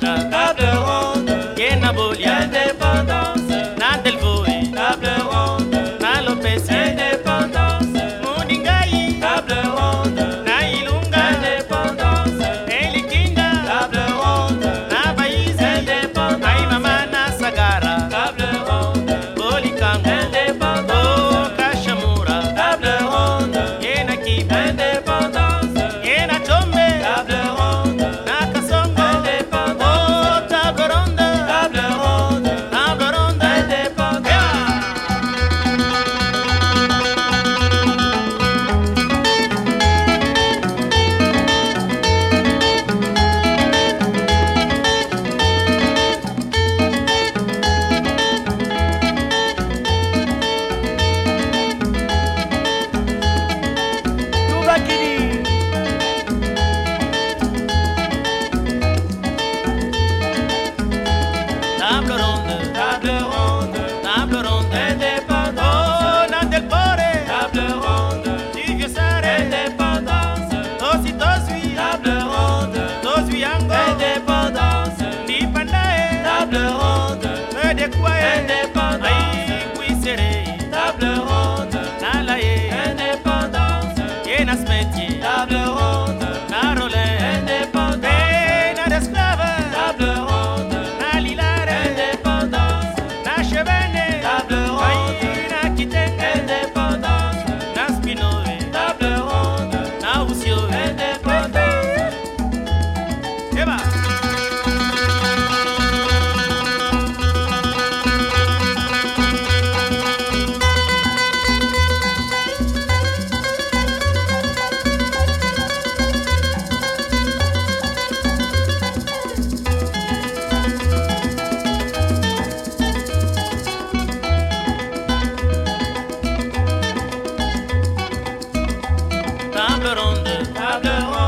Santa. Diable